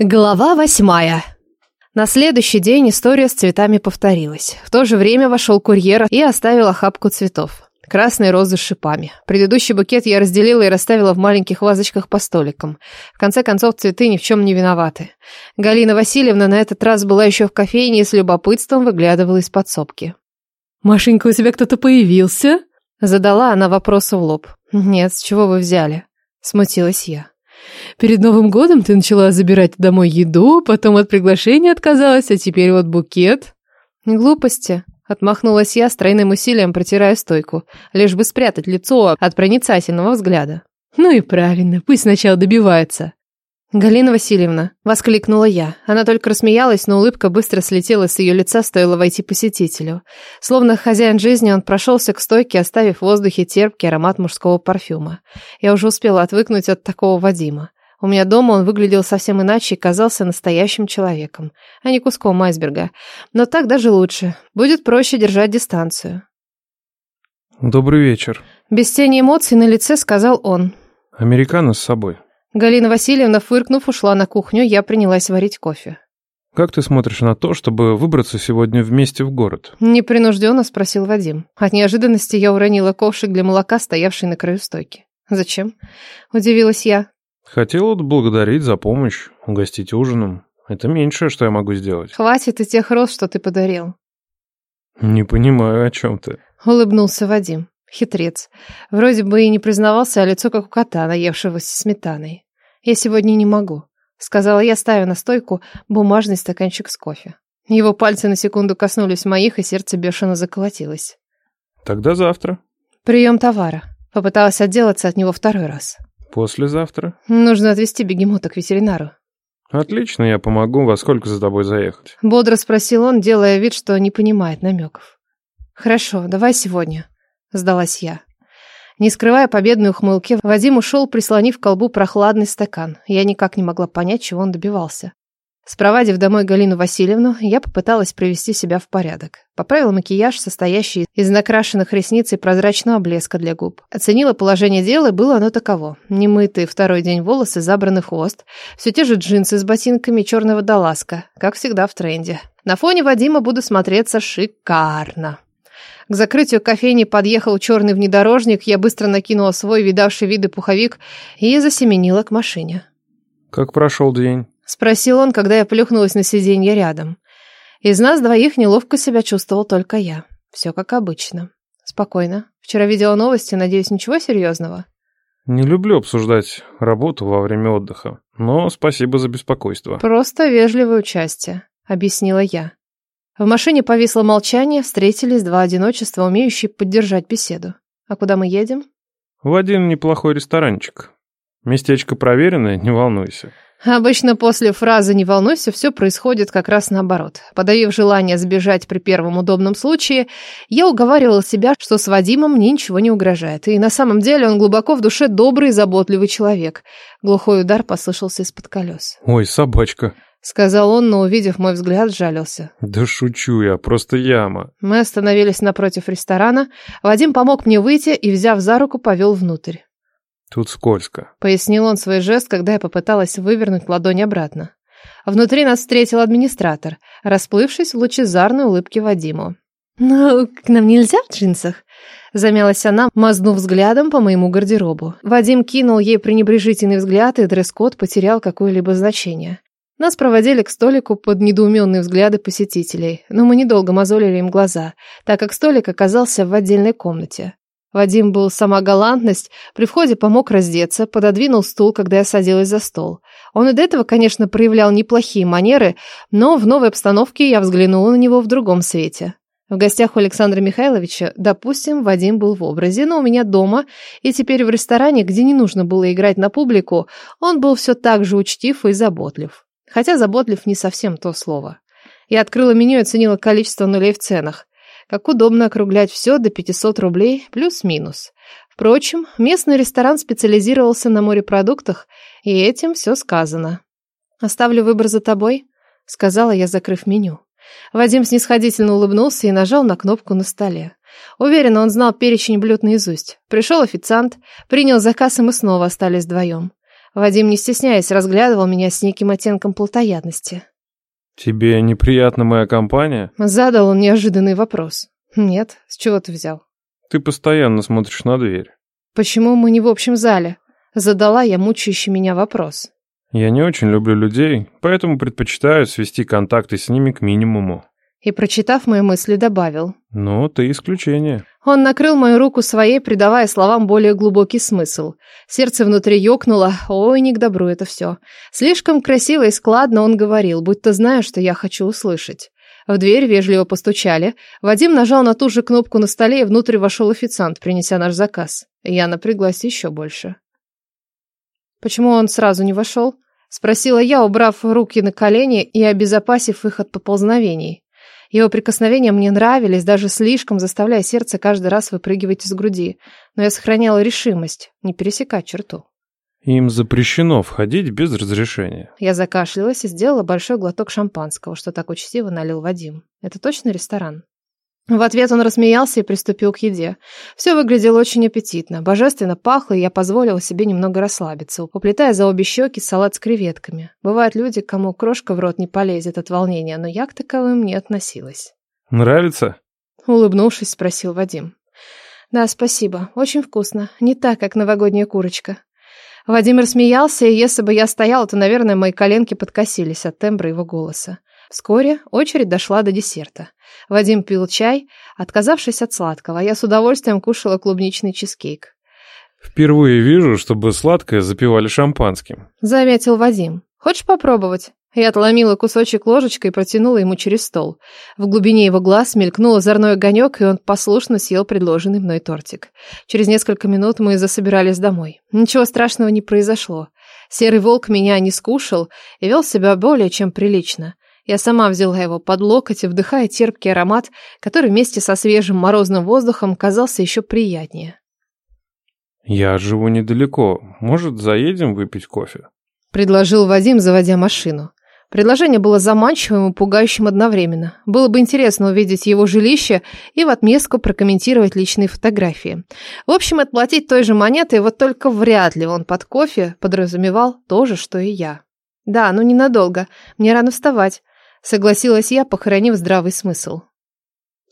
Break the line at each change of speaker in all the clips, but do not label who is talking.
Глава восьмая. На следующий день история с цветами повторилась. В то же время вошел курьер и оставил охапку цветов. Красные розы с шипами. Предыдущий букет я разделила и расставила в маленьких вазочках по столикам. В конце концов, цветы ни в чем не виноваты. Галина Васильевна на этот раз была еще в кофейне и с любопытством выглядывала из подсобки.
«Машенька, у тебя кто-то появился?»
Задала она вопрос в лоб. «Нет, с чего вы взяли?» Смутилась я.
Перед Новым годом ты начала забирать домой еду, потом от приглашения отказалась, а теперь вот букет.
Глупости. Отмахнулась я с тройным усилием, протирая стойку, лишь бы спрятать лицо от проницательного взгляда.
Ну и правильно, пусть сначала добивается.
«Галина Васильевна!» — воскликнула я. Она только рассмеялась, но улыбка быстро слетела с ее лица, стоило войти посетителю. Словно хозяин жизни, он прошелся к стойке, оставив в воздухе терпкий аромат мужского парфюма. Я уже успела отвыкнуть от такого Вадима. У меня дома он выглядел совсем иначе и казался настоящим человеком, а не куском айсберга. Но так даже лучше. Будет проще держать дистанцию.
«Добрый вечер», —
без тени эмоций на лице сказал он.
«Американо с собой».
Галина Васильевна, фыркнув, ушла на кухню, я принялась варить кофе.
«Как ты смотришь на то, чтобы выбраться сегодня вместе в город?»
Непринужденно спросил Вадим. От неожиданности я уронила ковшик для молока, стоявший на краю стойки. «Зачем?» – удивилась я.
«Хотел отблагодарить за помощь, угостить ужином. Это меньшее, что я могу сделать».
«Хватит и тех роз, что ты подарил».
«Не понимаю, о чем ты?»
– улыбнулся Вадим. Хитрец. Вроде бы и не признавался, а лицо как у кота, наевшегося сметаной. «Я сегодня не могу», — сказала я, ставя на стойку бумажный стаканчик с кофе. Его пальцы на секунду коснулись моих, и сердце бешено заколотилось.
«Тогда завтра».
«Прием товара». Попыталась отделаться от него второй раз.
«Послезавтра».
«Нужно отвезти бегемота к ветеринару».
«Отлично, я помогу. Во сколько за тобой заехать?»
Бодро спросил он, делая вид, что не понимает намеков. «Хорошо, давай сегодня», — сдалась я. Не скрывая победной ухмылки, Вадим ушел, прислонив к колбу прохладный стакан. Я никак не могла понять, чего он добивался. Спровадив домой Галину Васильевну, я попыталась привести себя в порядок. Поправила макияж, состоящий из накрашенных ресниц и прозрачного блеска для губ. Оценила положение дела, и было оно таково. Немытые второй день волосы, забраны в хвост, все те же джинсы с ботинками черного водолазка, как всегда в тренде. На фоне Вадима буду смотреться шикарно. К закрытию кофейни подъехал черный внедорожник, я быстро накинула свой видавший виды пуховик и засеменила к машине.
«Как прошел день?»
— спросил он, когда я плюхнулась на сиденье рядом. Из нас двоих неловко себя чувствовал только я. Все как обычно. Спокойно. Вчера видела новости, надеюсь, ничего серьезного?
Не люблю обсуждать работу во время отдыха, но спасибо за беспокойство.
Просто вежливое участие, объяснила я. В машине повисло молчание, встретились два одиночества, умеющие поддержать беседу. А куда мы едем?
В один неплохой ресторанчик. Местечко проверенное, не волнуйся.
Обычно после фразы «не волнуйся» все происходит как раз наоборот. Подавив желание сбежать при первом удобном случае, я уговаривала себя, что с Вадимом мне ничего не угрожает. И на самом деле он глубоко в душе добрый и заботливый человек. Глухой удар послышался из-под колес.
«Ой, собачка!»
Сказал он, но, увидев мой взгляд, жалился.
Да шучу я, просто яма.
Мы остановились напротив ресторана. Вадим помог мне выйти и, взяв за руку, повел внутрь.
Тут скользко.
Пояснил он свой жест, когда я попыталась вывернуть ладонь обратно. Внутри нас встретил администратор, расплывшись в лучезарной улыбке Вадиму. «Ну, к нам нельзя в джинсах?» Замялась она, мазнув взглядом по моему гардеробу. Вадим кинул ей пренебрежительный взгляд, и дресс-код потерял какое-либо значение. Нас проводили к столику под недоуменные взгляды посетителей, но мы недолго мозолили им глаза, так как столик оказался в отдельной комнате. Вадим был сама галантность, при входе помог раздеться, пододвинул стул, когда я садилась за стол. Он и до этого, конечно, проявлял неплохие манеры, но в новой обстановке я взглянула на него в другом свете. В гостях у Александра Михайловича, допустим, Вадим был в образе, но у меня дома, и теперь в ресторане, где не нужно было играть на публику, он был все так же учтив и заботлив. Хотя заботлив не совсем то слово. Я открыла меню и оценила количество нулей в ценах. Как удобно округлять все до 500 рублей плюс-минус. Впрочем, местный ресторан специализировался на морепродуктах, и этим все сказано. «Оставлю выбор за тобой», — сказала я, закрыв меню. Вадим снисходительно улыбнулся и нажал на кнопку на столе. Уверена, он знал перечень блюд наизусть. Пришел официант, принял заказ, и мы снова остались вдвоем. Вадим, не стесняясь, разглядывал меня с неким оттенком плотоядности.
«Тебе неприятна моя компания?»
Задал он неожиданный вопрос. «Нет, с чего ты взял?»
«Ты постоянно смотришь на дверь».
«Почему мы не в общем зале?» Задала я мучающий меня вопрос.
«Я не очень люблю людей, поэтому предпочитаю свести контакты с ними к минимуму».
И, прочитав мои мысли, добавил.
«Ну, ты исключение».
Он накрыл мою руку своей, придавая словам более глубокий смысл. Сердце внутри ёкнуло. Ой, не к добру это все. Слишком красиво и складно он говорил, будто зная, что я хочу услышать. В дверь вежливо постучали. Вадим нажал на ту же кнопку на столе, и внутрь вошел официант, принеся наш заказ. Я напряглась еще больше. «Почему он сразу не вошел?» Спросила я, убрав руки на колени и обезопасив их от поползновений. Его прикосновения мне нравились, даже слишком, заставляя сердце каждый раз выпрыгивать из груди. Но я сохраняла решимость не пересекать черту.
Им запрещено входить без разрешения.
Я закашлялась и сделала большой глоток шампанского, что так учтиво налил Вадим. Это точно ресторан? В ответ он рассмеялся и приступил к еде. Все выглядело очень аппетитно, божественно пахло, и я позволила себе немного расслабиться, уплетая за обе щеки салат с креветками. Бывают люди, кому крошка в рот не полезет от волнения, но я к таковым не относилась.
«Нравится?»
Улыбнувшись, спросил Вадим. «Да, спасибо. Очень вкусно. Не так, как новогодняя курочка». Вадим рассмеялся, и если бы я стояла, то, наверное, мои коленки подкосились от тембра его голоса. Вскоре очередь дошла до десерта. Вадим пил чай, отказавшись от сладкого, я с удовольствием кушала клубничный чизкейк.
«Впервые вижу, чтобы сладкое запивали шампанским», —
заметил Вадим. «Хочешь попробовать?» Я отломила кусочек ложечкой и протянула ему через стол. В глубине его глаз мелькнул озорной огонек, и он послушно съел предложенный мной тортик. Через несколько минут мы засобирались домой. Ничего страшного не произошло. Серый волк меня не скушал и вел себя более чем прилично. Я сама взяла его под локоть, вдыхая терпкий аромат, который вместе со свежим морозным воздухом казался еще приятнее.
«Я живу недалеко. Может, заедем выпить кофе?»
Предложил Вадим, заводя машину. Предложение было заманчивым и пугающим одновременно. Было бы интересно увидеть его жилище и в отместку прокомментировать личные фотографии. В общем, отплатить той же монетой, вот только вряд ли он под кофе подразумевал то же, что и я. Да, но ненадолго. Мне рано вставать. Согласилась я, похоронив здравый смысл.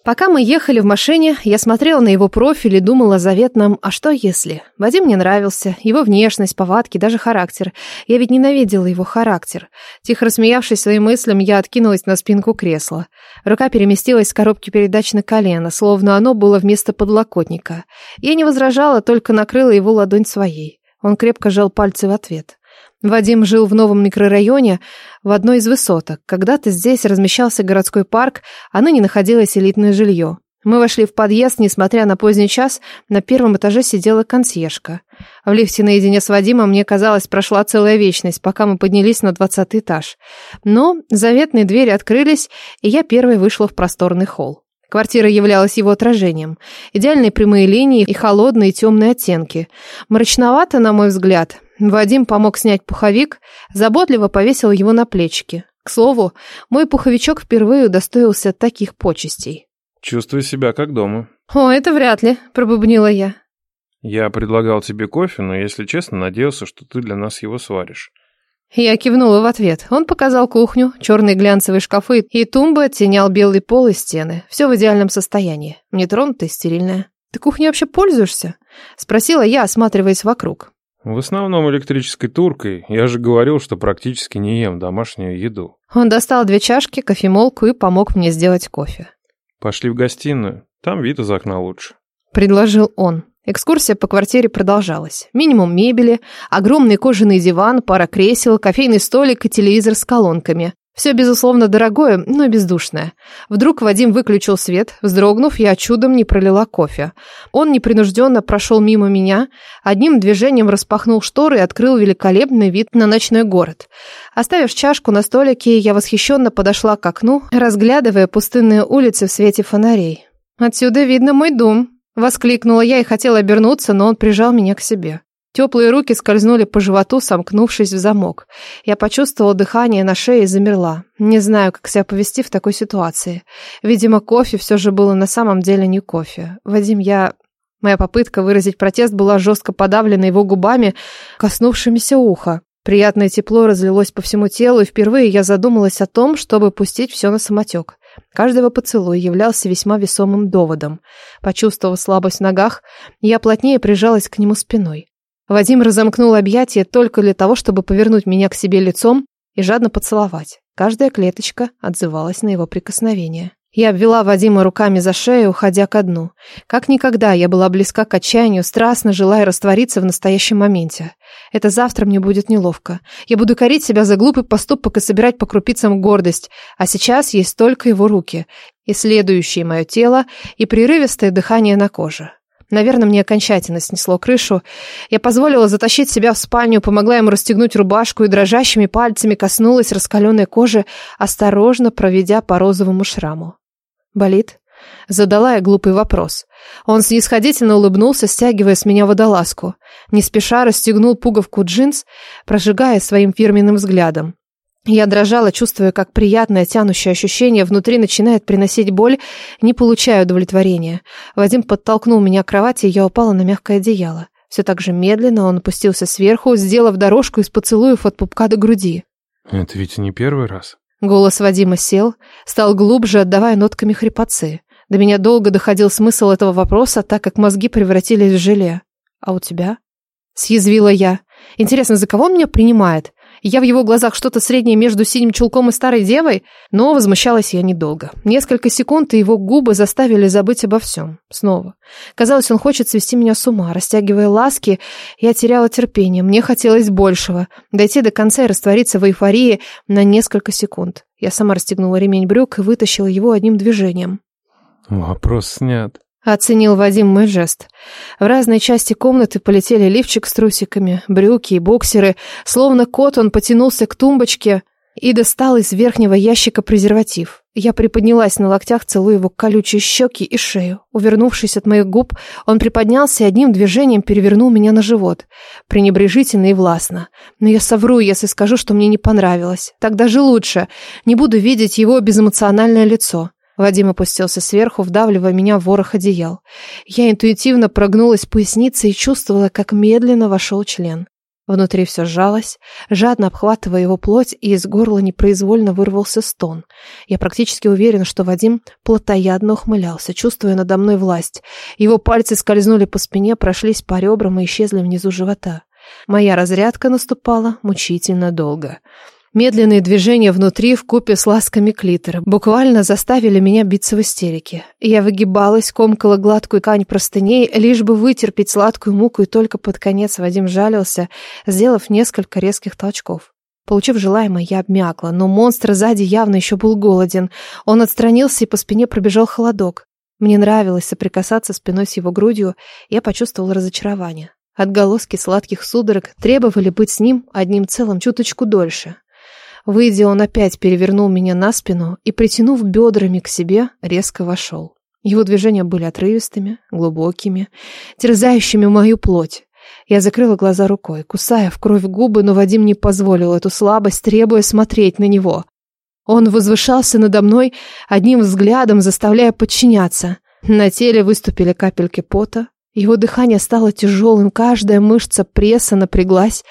Пока мы ехали в машине, я смотрела на его профиль и думала о заветном «а что если?». Вадим мне нравился, его внешность, повадки, даже характер. Я ведь ненавидела его характер. Тихо рассмеявшись своим мыслям, я откинулась на спинку кресла. Рука переместилась с коробки передач на колено, словно оно было вместо подлокотника. Я не возражала, только накрыла его ладонь своей. Он крепко сжал пальцы в ответ. Вадим жил в новом микрорайоне, в одной из высоток. Когда-то здесь размещался городской парк, а ныне находилось элитное жилье. Мы вошли в подъезд, несмотря на поздний час, на первом этаже сидела консьержка. В лифте наедине с Вадимом, мне казалось, прошла целая вечность, пока мы поднялись на двадцатый этаж. Но заветные двери открылись, и я первой вышла в просторный холл. Квартира являлась его отражением. Идеальные прямые линии и холодные темные оттенки. Мрачновато, на мой взгляд, Вадим помог снять пуховик, заботливо повесил его на плечики. К слову, мой пуховичок впервые удостоился таких почестей.
Чувствую себя как дома.
О, это вряд ли, пробубнила я.
Я предлагал тебе кофе, но, если честно, надеялся, что ты для нас его сваришь.
Я кивнула в ответ. Он показал кухню, черные глянцевые шкафы и тумбы оттенял белый пол и стены. Все в идеальном состоянии. Не тронутая и стерильная. Ты кухней вообще пользуешься? Спросила я, осматриваясь вокруг.
В основном электрической туркой. Я же говорил, что практически не ем домашнюю еду.
Он достал две чашки, кофемолку и помог мне сделать кофе.
Пошли в гостиную. Там вид из окна лучше.
Предложил он. Экскурсия по квартире продолжалась. Минимум мебели, огромный кожаный диван, пара кресел, кофейный столик и телевизор с колонками. Все, безусловно, дорогое, но бездушное. Вдруг Вадим выключил свет. Вздрогнув, я чудом не пролила кофе. Он непринужденно прошел мимо меня, одним движением распахнул шторы и открыл великолепный вид на ночной город. Оставив чашку на столике, я восхищенно подошла к окну, разглядывая пустынные улицы в свете фонарей. «Отсюда видно мой дом», — воскликнула я и хотела обернуться, но он прижал меня к себе. Теплые руки скользнули по животу, сомкнувшись в замок. Я почувствовала дыхание на шее и замерла. Не знаю, как себя повести в такой ситуации. Видимо, кофе все же было на самом деле не кофе. Вадим, я... Моя попытка выразить протест была жестко подавлена его губами, коснувшимися уха. Приятное тепло разлилось по всему телу, и впервые я задумалась о том, чтобы пустить все на самотек. Каждый его поцелуй являлся весьма весомым доводом. Почувствовав слабость в ногах, я плотнее прижалась к нему спиной. Вадим разомкнул объятия только для того, чтобы повернуть меня к себе лицом и жадно поцеловать. Каждая клеточка отзывалась на его прикосновение. Я обвела Вадима руками за шею, уходя ко дну. Как никогда я была близка к отчаянию, страстно желая раствориться в настоящем моменте. Это завтра мне будет неловко. Я буду корить себя за глупый поступок и собирать по крупицам гордость. А сейчас есть только его руки, исследующие мое тело и прерывистое дыхание на коже. Наверное, мне окончательно снесло крышу. Я позволила затащить себя в спальню, помогла ему расстегнуть рубашку и дрожащими пальцами коснулась раскаленной кожи, осторожно проведя по розовому шраму. «Болит?» Задала я глупый вопрос. Он снисходительно улыбнулся, стягивая с меня водолазку. Не спеша расстегнул пуговку джинс, прожигая своим фирменным взглядом. Я дрожала, чувствуя, как приятное тянущее ощущение внутри начинает приносить боль, не получая удовлетворения. Вадим подтолкнул меня к кровати, и я упала на мягкое одеяло. Все так же медленно он опустился сверху, сделав дорожку из поцелуев от пупка до груди.
Это ведь не первый раз.
Голос Вадима сел, стал глубже, отдавая нотками хрипотцы. До меня долго доходил смысл этого вопроса, так как мозги превратились в желе. «А у тебя?» Съязвила я. «Интересно, за кого он меня принимает? Я в его глазах что-то среднее между синим чулком и старой девой?» Но возмущалась я недолго. Несколько секунд, и его губы заставили забыть обо всем. Снова. Казалось, он хочет свести меня с ума. Растягивая ласки, я теряла терпение. Мне хотелось большего. Дойти до конца и раствориться в эйфории на несколько секунд. Я сама расстегнула ремень брюк и вытащила его одним движением.
Вопрос снят.
Оценил Вадим мой жест. В разные части комнаты полетели лифчик с трусиками, брюки и боксеры. Словно кот он потянулся к тумбочке и достал из верхнего ящика презерватив. Я приподнялась на локтях, целуя его колючие щеки и шею. Увернувшись от моих губ, он приподнялся и одним движением перевернул меня на живот. Пренебрежительно и властно. Но я совру, если скажу, что мне не понравилось. Так даже лучше. Не буду видеть его безэмоциональное лицо. Вадим опустился сверху, вдавливая меня в ворох одеял. Я интуитивно прогнулась поясницей и чувствовала, как медленно вошел член. Внутри все сжалось, жадно обхватывая его плоть, и из горла непроизвольно вырвался стон. Я практически уверена, что Вадим плотоядно ухмылялся, чувствуя надо мной власть. Его пальцы скользнули по спине, прошлись по ребрам и исчезли внизу живота. Моя разрядка наступала мучительно долго. Медленные движения внутри в купе с ласками клитора буквально заставили меня биться в истерике. Я выгибалась, комкала гладкую ткань простыней, лишь бы вытерпеть сладкую муку, и только под конец Вадим жалился, сделав несколько резких толчков. Получив желаемое, я обмякла, но монстр сзади явно еще был голоден. Он отстранился, и по спине пробежал холодок. Мне нравилось соприкасаться спиной с его грудью, я почувствовала разочарование. Отголоски сладких судорог требовали быть с ним одним целым чуточку дольше. Выйдя, он опять перевернул меня на спину и, притянув бедрами к себе, резко вошел. Его движения были отрывистыми, глубокими, терзающими мою плоть. Я закрыла глаза рукой, кусая в кровь губы, но Вадим не позволил эту слабость, требуя смотреть на него. Он возвышался надо мной одним взглядом, заставляя подчиняться. На теле выступили капельки пота, его дыхание стало тяжелым, каждая мышца пресса напряглась.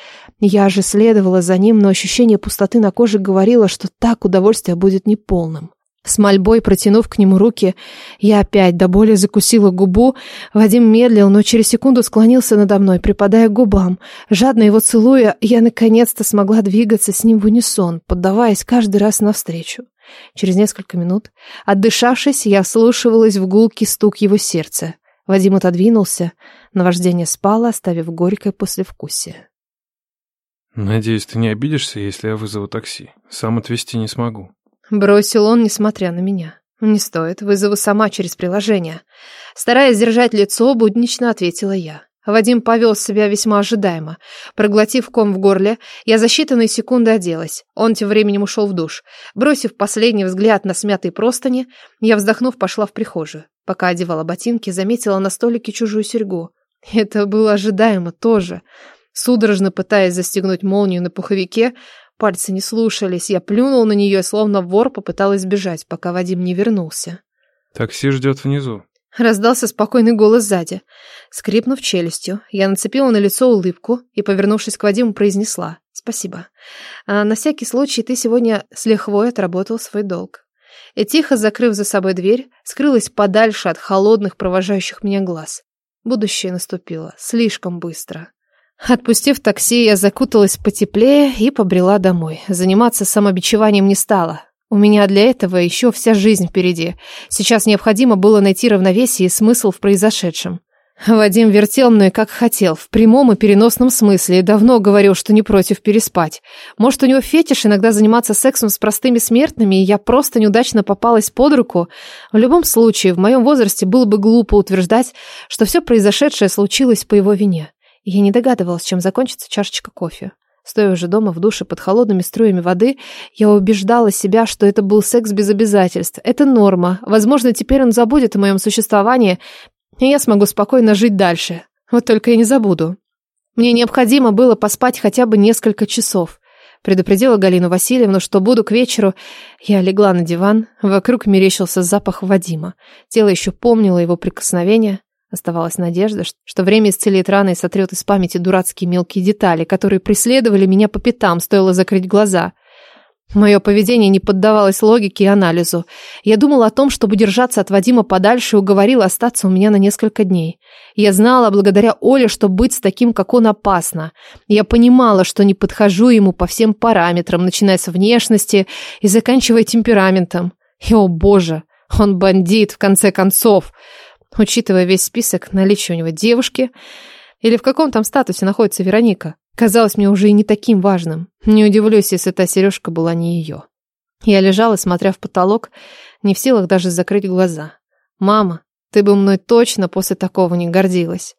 Я же следовала за ним, но ощущение пустоты на коже говорило, что так удовольствие будет неполным. С мольбой протянув к нему руки, я опять до боли закусила губу. Вадим медлил, но через секунду склонился надо мной, припадая к губам. Жадно его целуя, я наконец-то смогла двигаться с ним в унисон, поддаваясь каждый раз навстречу. Через несколько минут, отдышавшись, я вслушивалась в гулкий стук его сердца. Вадим отодвинулся, наваждение спало, оставив горькое послевкусие.
«Надеюсь, ты не обидишься, если я вызову такси. Сам отвезти не смогу».
Бросил он, несмотря на меня. «Не стоит, вызову сама через приложение». Стараясь держать лицо, буднично ответила я. Вадим повел себя весьма ожидаемо. Проглотив ком в горле, я за считанные секунды оделась. Он тем временем ушел в душ. Бросив последний взгляд на смятые простыни, я, вздохнув, пошла в прихожую. Пока одевала ботинки, заметила на столике чужую серьгу. Это было ожидаемо тоже. Судорожно пытаясь застегнуть молнию на пуховике, пальцы не слушались. Я плюнул на нее, словно вор попыталась бежать, пока Вадим не вернулся.
«Такси ждет внизу».
Раздался спокойный голос сзади. Скрипнув челюстью, я нацепила на лицо улыбку и, повернувшись к Вадиму, произнесла «Спасибо. А на всякий случай ты сегодня с лихвой отработал свой долг». И тихо, закрыв за собой дверь, скрылась подальше от холодных, провожающих меня глаз. Будущее наступило слишком быстро. Отпустив такси, я закуталась потеплее и побрела домой. Заниматься самобичеванием не стала. У меня для этого еще вся жизнь впереди. Сейчас необходимо было найти равновесие и смысл в произошедшем. Вадим вертел мной как хотел, в прямом и переносном смысле, и давно говорил, что не против переспать. Может, у него фетиш иногда заниматься сексом с простыми смертными, и я просто неудачно попалась под руку? В любом случае, в моем возрасте было бы глупо утверждать, что все произошедшее случилось по его вине. Я не догадывалась, чем закончится чашечка кофе. Стоя уже дома в душе под холодными струями воды, я убеждала себя, что это был секс без обязательств. Это норма. Возможно, теперь он забудет о моем существовании, и я смогу спокойно жить дальше. Вот только я не забуду. Мне необходимо было поспать хотя бы несколько часов. Предупредила Галину Васильевну, что буду к вечеру. Я легла на диван. Вокруг мерещился запах Вадима. Тело еще помнило его прикосновение. Оставалась надежда, что время исцелит раны и сотрет из памяти дурацкие мелкие детали, которые преследовали меня по пятам, стоило закрыть глаза. Мое поведение не поддавалось логике и анализу. Я думала о том, чтобы держаться от Вадима подальше и уговорила остаться у меня на несколько дней. Я знала, благодаря Оле, что быть с таким, как он, опасно. Я понимала, что не подхожу ему по всем параметрам, начиная с внешности и заканчивая темпераментом. И, о боже, он бандит, в конце концов. Учитывая весь список наличия у него девушки, или в каком там статусе находится Вероника, казалось мне уже и не таким важным. Не удивлюсь, если та сережка была не ее. Я лежала, смотря в потолок, не в силах даже закрыть глаза. «Мама, ты бы мной точно после такого не гордилась».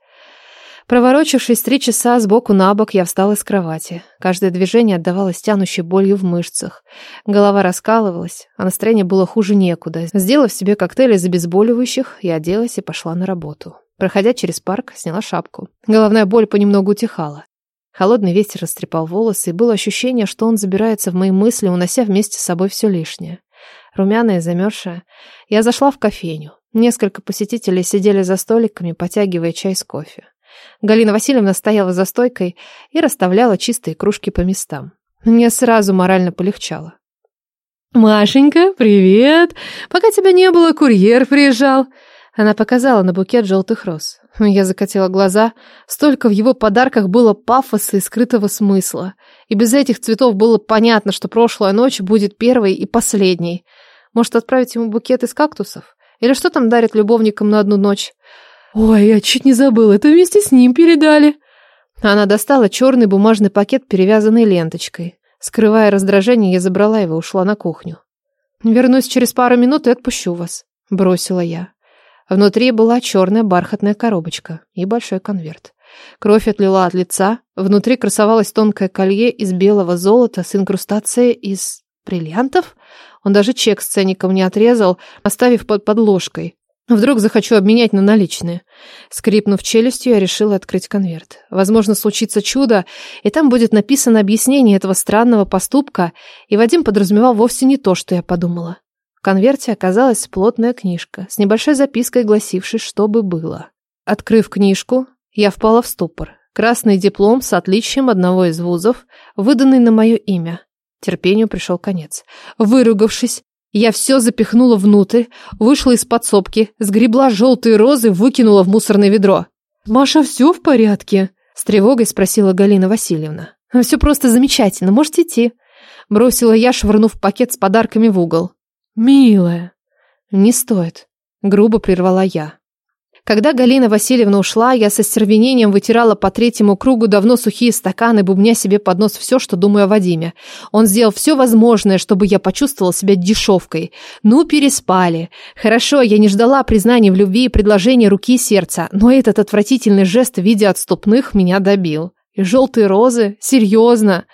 Проворочившись три часа сбоку на бок, я встала с кровати. Каждое движение отдавалось тянущей болью в мышцах. Голова раскалывалась, а настроение было хуже некуда. Сделав себе коктейль из обезболивающих, я оделась и пошла на работу. Проходя через парк, сняла шапку. Головная боль понемногу утихала. Холодный ветер растрепал волосы, и было ощущение, что он забирается в мои мысли, унося вместе с собой все лишнее. Румяная, замерзшая, я зашла в кофейню. Несколько посетителей сидели за столиками, потягивая чай с кофе. Галина Васильевна стояла за стойкой и расставляла чистые кружки по местам. Мне сразу морально полегчало.
«Машенька, привет! Пока тебя не было, курьер приезжал».
Она показала на букет желтых роз. Я закатила глаза. Столько в его подарках было пафоса и скрытого смысла. И без этих цветов было понятно, что прошлая ночь будет первой и последней. Может, отправить ему букет из кактусов? Или что там дарят любовникам на одну ночь?
«Ой, я чуть не забыла, это вместе с ним передали».
Она достала черный бумажный пакет, перевязанный ленточкой. Скрывая раздражение, я забрала его и ушла на кухню. «Вернусь через пару минут и отпущу вас», — бросила я. Внутри была черная бархатная коробочка и большой конверт. Кровь отлила от лица, внутри красовалось тонкое колье из белого золота с инкрустацией из бриллиантов. Он даже чек с ценником не отрезал, оставив под подложкой. Вдруг захочу обменять на наличные. Скрипнув челюстью, я решила открыть конверт. Возможно, случится чудо, и там будет написано объяснение этого странного поступка, и Вадим подразумевал вовсе не то, что я подумала. В конверте оказалась плотная книжка с небольшой запиской, гласившей, что бы было. Открыв книжку, я впала в ступор. Красный диплом с отличием одного из вузов, выданный на мое имя. Терпению пришел конец. Выругавшись, я все запихнула внутрь, вышла из подсобки, сгребла желтые розы, выкинула в мусорное ведро.
«Маша, все в порядке?»
С тревогой спросила Галина Васильевна. «Все просто замечательно, можете идти». Бросила я, швырнув пакет с подарками в угол.
«Милая».
«Не стоит», — грубо прервала я. Когда Галина Васильевна ушла, я со стервенением вытирала по третьему кругу давно сухие стаканы, бубня себе под нос все, что думаю о Вадиме. Он сделал все возможное, чтобы я почувствовала себя дешевкой. Ну, переспали. Хорошо, я не ждала признания в любви и предложения руки и сердца, но этот отвратительный жест в виде отступных меня добил. И желтые розы? Серьезно?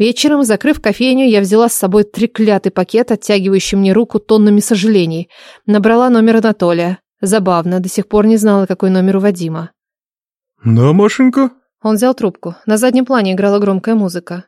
Вечером, закрыв кофейню, я взяла с собой треклятый пакет, оттягивающий мне руку тоннами сожалений. Набрала номер Анатолия. Забавно, до сих пор не знала, какой номер у Вадима.
«Да, Машенька?»
Он взял трубку. На заднем плане играла громкая музыка.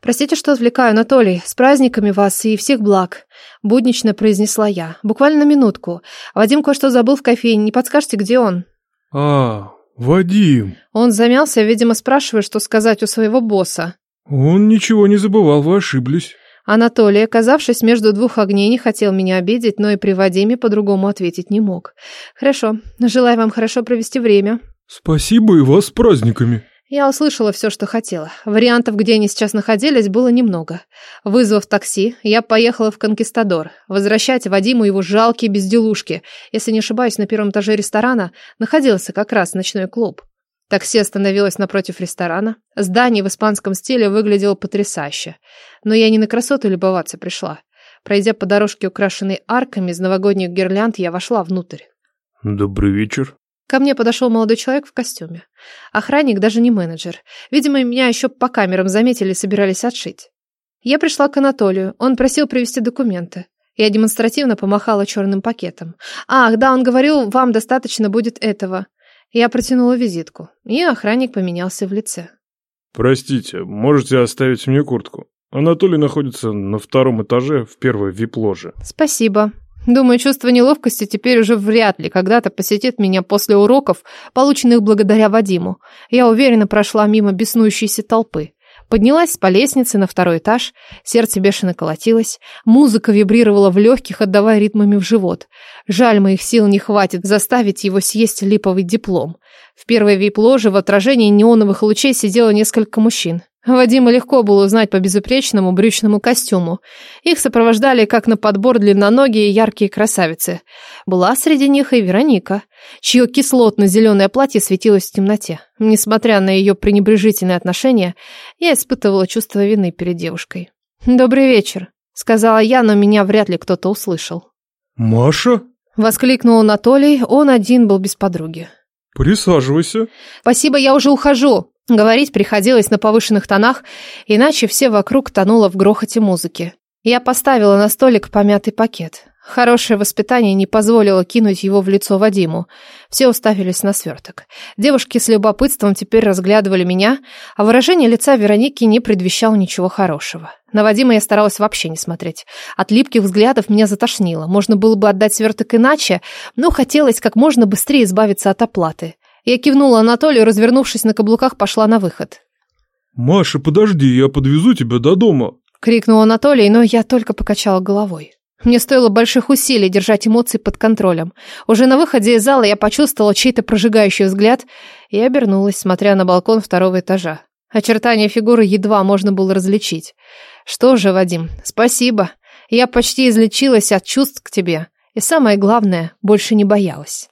«Простите, что отвлекаю, Анатолий. С праздниками вас и всех благ», — буднично произнесла я. «Буквально на минутку. Вадим кое-что забыл в кофейне. Не подскажете, где он?»
«А, Вадим».
Он замялся, видимо, спрашивая, что сказать у своего босса.
«Он ничего не забывал, вы ошиблись».
Анатолий, оказавшись между двух огней, не хотел меня обидеть, но и при Вадиме по-другому ответить не мог. «Хорошо. Желаю вам хорошо провести время».
«Спасибо и вас с праздниками».
Я услышала все, что хотела. Вариантов, где они сейчас находились, было немного. Вызвав такси, я поехала в Конкистадор. Возвращать Вадиму его жалкие безделушки. Если не ошибаюсь, на первом этаже ресторана находился как раз ночной клуб. Такси остановилось напротив ресторана. Здание в испанском стиле выглядело потрясающе. Но я не на красоту любоваться пришла. Пройдя по дорожке, украшенной арками из новогодних гирлянд, я вошла внутрь.
«Добрый вечер»,
Ко мне подошел молодой человек в костюме. Охранник даже не менеджер. Видимо, меня еще по камерам заметили и собирались отшить. Я пришла к Анатолию. Он просил привезти документы. Я демонстративно помахала черным пакетом. «Ах, да, он говорил, вам достаточно будет этого». Я протянула визитку, и охранник поменялся в лице.
«Простите, можете оставить мне куртку? Анатолий находится на втором этаже в первой вип-ложе».
«Спасибо», Думаю, чувство неловкости теперь уже вряд ли когда-то посетит меня после уроков, полученных благодаря Вадиму. Я уверенно прошла мимо беснующейся толпы. Поднялась по лестнице на второй этаж, сердце бешено колотилось, музыка вибрировала в легких, отдавая ритмами в живот. Жаль, моих сил не хватит заставить его съесть липовый диплом. В первой вип-ложе в отражении неоновых лучей сидело несколько мужчин. Вадима легко было узнать по безупречному брючному костюму. Их сопровождали как на подбор длинноногие яркие красавицы. Была среди них и Вероника, чье кислотно-зеленое платье светилось в темноте. Несмотря на ее пренебрежительное отношение, я испытывала чувство вины перед девушкой. «Добрый вечер», — сказала я, но меня вряд ли кто-то услышал.
«Маша?»
— воскликнул Анатолий, он один был без подруги.
«Присаживайся».
«Спасибо, я уже ухожу», Говорить приходилось на повышенных тонах, иначе все вокруг тонуло в грохоте музыки. Я поставила на столик помятый пакет. Хорошее воспитание не позволило кинуть его в лицо Вадиму. Все уставились на сверток. Девушки с любопытством теперь разглядывали меня, а выражение лица Вероники не предвещало ничего хорошего. На Вадима я старалась вообще не смотреть. От липких взглядов меня затошнило. Можно было бы отдать сверток иначе, но хотелось как можно быстрее избавиться от оплаты. Я кивнула Анатолию, развернувшись на каблуках, пошла на выход.
«Маша, подожди, я подвезу тебя до дома!»
Крикнул Анатолий, но я только покачала головой. Мне стоило больших усилий держать эмоции под контролем. Уже на выходе из зала я почувствовала чей-то прожигающий взгляд и обернулась, смотря на балкон второго этажа. Очертания фигуры едва можно было различить. Что же, Вадим, спасибо. Я почти излечилась от чувств к тебе. И самое главное, больше не боялась.